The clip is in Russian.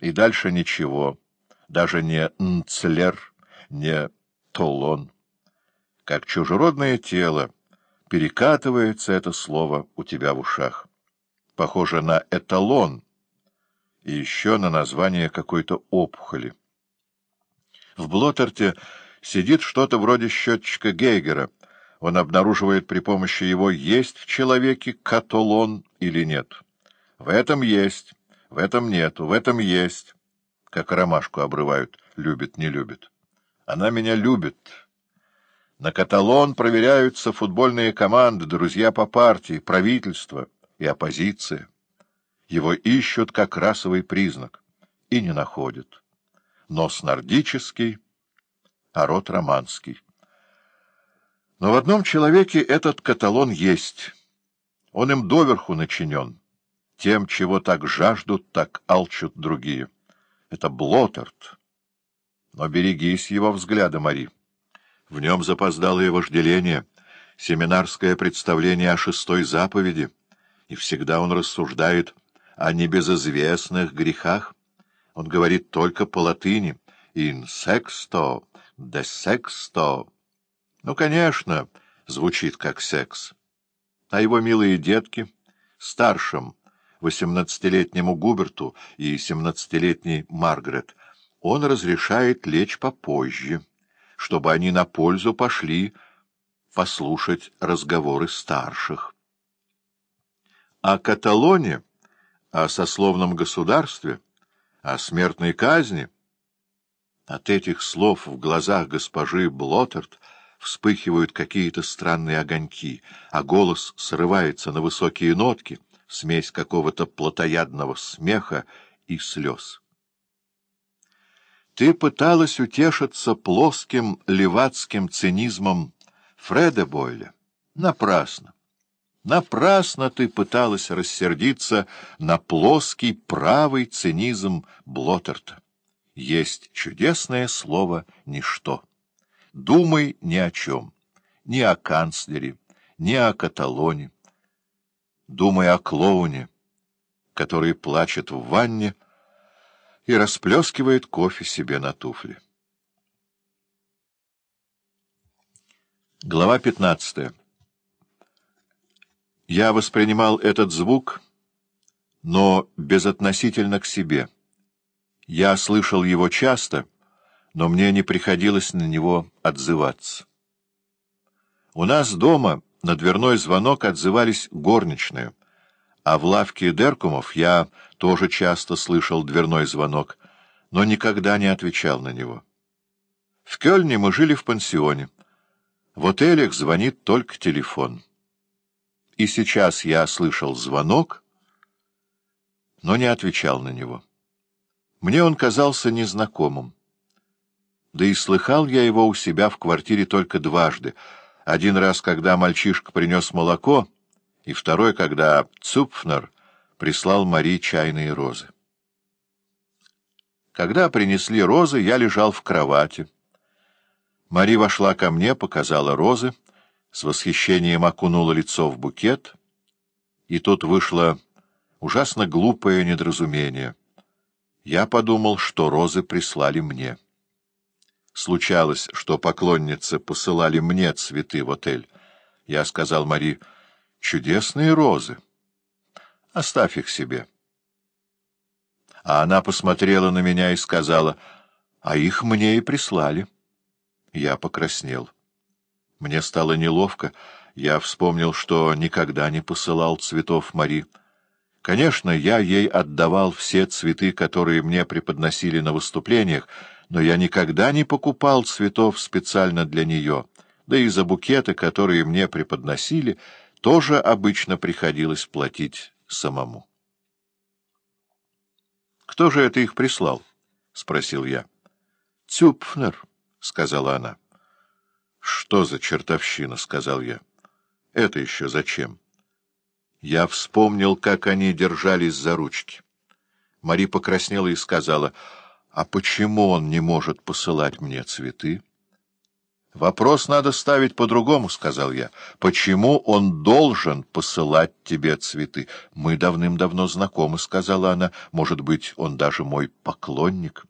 И дальше ничего, даже не нцлер, не толон. Как чужеродное тело перекатывается это слово у тебя в ушах. Похоже на эталон и еще на название какой-то опухоли. В Блоттерте сидит что-то вроде счетчика Гейгера. Он обнаруживает при помощи его, есть в человеке католон или нет. В этом есть, в этом нету, в этом есть. Как ромашку обрывают, любит, не любит. Она меня любит. На каталон проверяются футбольные команды, друзья по партии, правительство и оппозиция. Его ищут как расовый признак и не находят. Нос нордический, а рот романский. Но в одном человеке этот каталон есть. Он им доверху начинен тем, чего так жаждут, так алчут другие. Это Блоттерт. Но берегись его взгляда, Мари. В нем запоздалое вожделение, семинарское представление о шестой заповеди, и всегда он рассуждает о небезызвестных грехах. Он говорит только по латыни «in sexto», «de sexto». Ну, конечно, звучит как секс. А его милые детки, старшим, восемнадцатилетнему Губерту и семнадцатилетней Маргарет, он разрешает лечь попозже, чтобы они на пользу пошли послушать разговоры старших. О Каталоне, о сословном государстве, о смертной казни. От этих слов в глазах госпожи Блоттерт вспыхивают какие-то странные огоньки, а голос срывается на высокие нотки — смесь какого-то плотоядного смеха и слез. Ты пыталась утешиться плоским левацким цинизмом Фреда Бойля. Напрасно. Напрасно ты пыталась рассердиться на плоский правый цинизм Блоттерта. Есть чудесное слово «ничто». Думай ни о чем, ни о канцлере, ни о Каталоне думая о клоуне, который плачет в ванне и расплескивает кофе себе на туфли. Глава 15 Я воспринимал этот звук, но безотносительно к себе. Я слышал его часто, но мне не приходилось на него отзываться. У нас дома на дверной звонок отзывались горничные, а в лавке Деркумов я тоже часто слышал дверной звонок, но никогда не отвечал на него. В Кёльне мы жили в пансионе. В отелях звонит только телефон. И сейчас я слышал звонок, но не отвечал на него. Мне он казался незнакомым. Да и слыхал я его у себя в квартире только дважды — один раз, когда мальчишка принес молоко, и второй, когда Цупфнер прислал Мари чайные розы. Когда принесли розы, я лежал в кровати. Мари вошла ко мне, показала розы, с восхищением окунула лицо в букет, и тут вышло ужасно глупое недоразумение. Я подумал, что розы прислали мне. Случалось, что поклонницы посылали мне цветы в отель. Я сказал Мари, чудесные розы. Оставь их себе. А она посмотрела на меня и сказала, а их мне и прислали. Я покраснел. Мне стало неловко. Я вспомнил, что никогда не посылал цветов Мари. Конечно, я ей отдавал все цветы, которые мне преподносили на выступлениях, но я никогда не покупал цветов специально для нее, да и за букеты, которые мне преподносили, тоже обычно приходилось платить самому. — Кто же это их прислал? — спросил я. — Цюпфнер, — сказала она. — Что за чертовщина? — сказал я. — Это еще зачем? Я вспомнил, как они держались за ручки. Мари покраснела и сказала — а почему он не может посылать мне цветы? «Вопрос надо ставить по-другому», — сказал я. «Почему он должен посылать тебе цветы?» «Мы давным-давно знакомы», — сказала она. «Может быть, он даже мой поклонник».